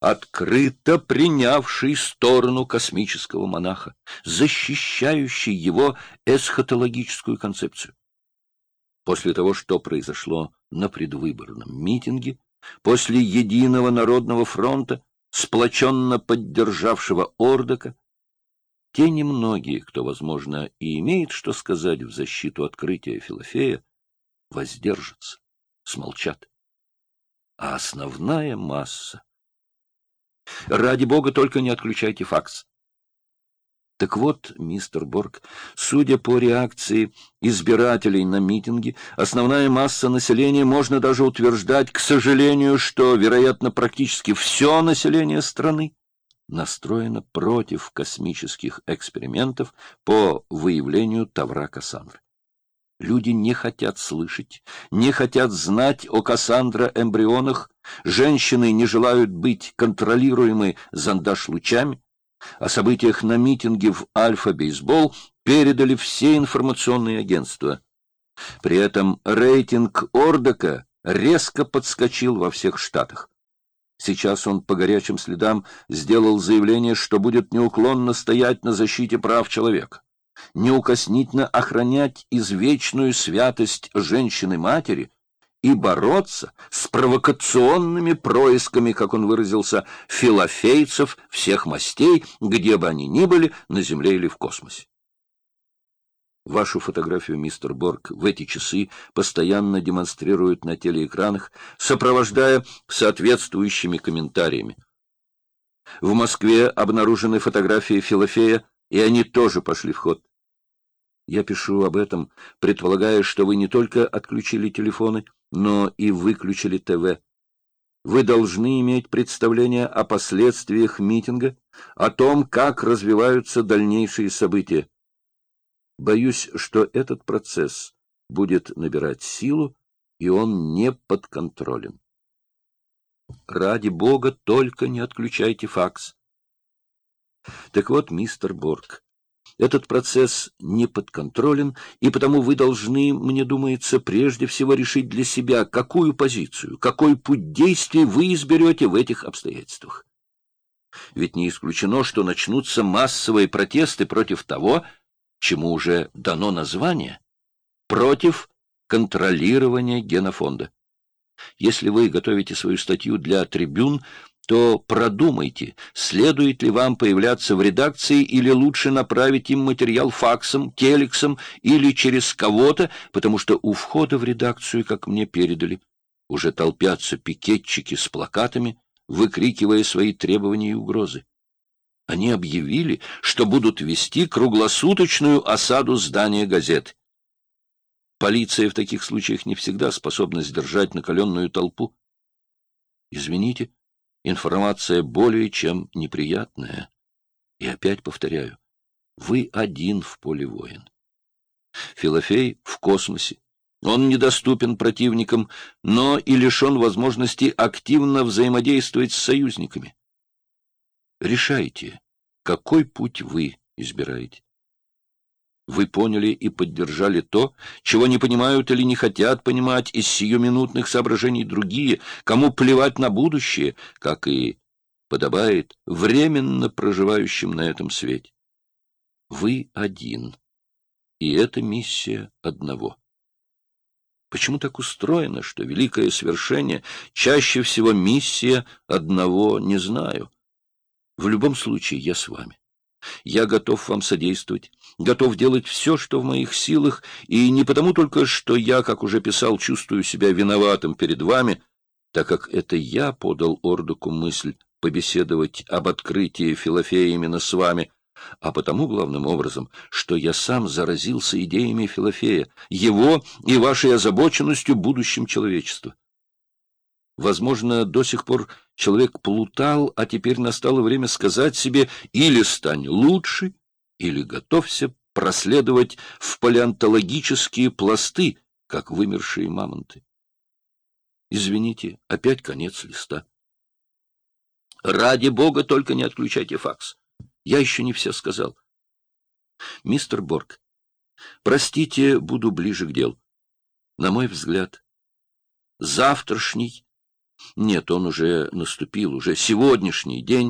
открыто принявший сторону космического монаха, защищающий его эсхатологическую концепцию. После того, что произошло на предвыборном митинге, после единого народного фронта, сплоченно поддержавшего Ордока, те немногие, кто, возможно, и имеет что сказать в защиту открытия Филофея, воздержатся, смолчат. А основная масса... Ради бога, только не отключайте факс. Так вот, мистер Борг, судя по реакции избирателей на митинги, основная масса населения, можно даже утверждать, к сожалению, что, вероятно, практически все население страны настроено против космических экспериментов по выявлению Тавра Кассандры. Люди не хотят слышать, не хотят знать о Кассандра-эмбрионах, женщины не желают быть контролируемы зондаж-лучами, о событиях на митинге в Альфа-бейсбол передали все информационные агентства. При этом рейтинг Ордока резко подскочил во всех штатах. Сейчас он по горячим следам сделал заявление, что будет неуклонно стоять на защите прав человека, неукоснительно охранять извечную святость женщины-матери и бороться с провокационными происками, как он выразился, филофейцев всех мастей, где бы они ни были, на Земле или в космосе. Вашу фотографию, мистер Борг, в эти часы постоянно демонстрируют на телеэкранах, сопровождая соответствующими комментариями. В Москве обнаружены фотографии Филофея, и они тоже пошли в ход. Я пишу об этом, предполагая, что вы не только отключили телефоны, но и выключили ТВ. Вы должны иметь представление о последствиях митинга, о том, как развиваются дальнейшие события. Боюсь, что этот процесс будет набирать силу, и он не подконтролен. Ради бога, только не отключайте факс. Так вот, мистер Борг, этот процесс не подконтролен, и потому вы должны, мне думается, прежде всего решить для себя, какую позицию, какой путь действий вы изберете в этих обстоятельствах. Ведь не исключено, что начнутся массовые протесты против того, чему уже дано название, против контролирования генофонда. Если вы готовите свою статью для трибюн, то продумайте, следует ли вам появляться в редакции или лучше направить им материал факсом, телексом или через кого-то, потому что у входа в редакцию, как мне передали, уже толпятся пикетчики с плакатами, выкрикивая свои требования и угрозы. Они объявили, что будут вести круглосуточную осаду здания газет. Полиция в таких случаях не всегда способна сдержать накаленную толпу. Извините, Информация более чем неприятная. И опять повторяю, вы один в поле воин. Филофей в космосе. Он недоступен противникам, но и лишен возможности активно взаимодействовать с союзниками. Решайте, какой путь вы избираете. Вы поняли и поддержали то, чего не понимают или не хотят понимать из сиюминутных соображений другие, кому плевать на будущее, как и подобает временно проживающим на этом свете. Вы один, и это миссия одного. Почему так устроено, что великое свершение чаще всего миссия одного, не знаю. В любом случае я с вами. Я готов вам содействовать, готов делать все, что в моих силах, и не потому только, что я, как уже писал, чувствую себя виноватым перед вами, так как это я подал Ордуку мысль побеседовать об открытии Филофея именно с вами, а потому, главным образом, что я сам заразился идеями Филофея, его и вашей озабоченностью будущим человечества. Возможно, до сих пор человек плутал, а теперь настало время сказать себе или стань лучше, или готовься проследовать в палеонтологические пласты, как вымершие мамонты. Извините, опять конец листа. Ради бога, только не отключайте факс. Я еще не все сказал. Мистер Борг, простите, буду ближе к делу. На мой взгляд, завтрашний Нет, он уже наступил, уже сегодняшний день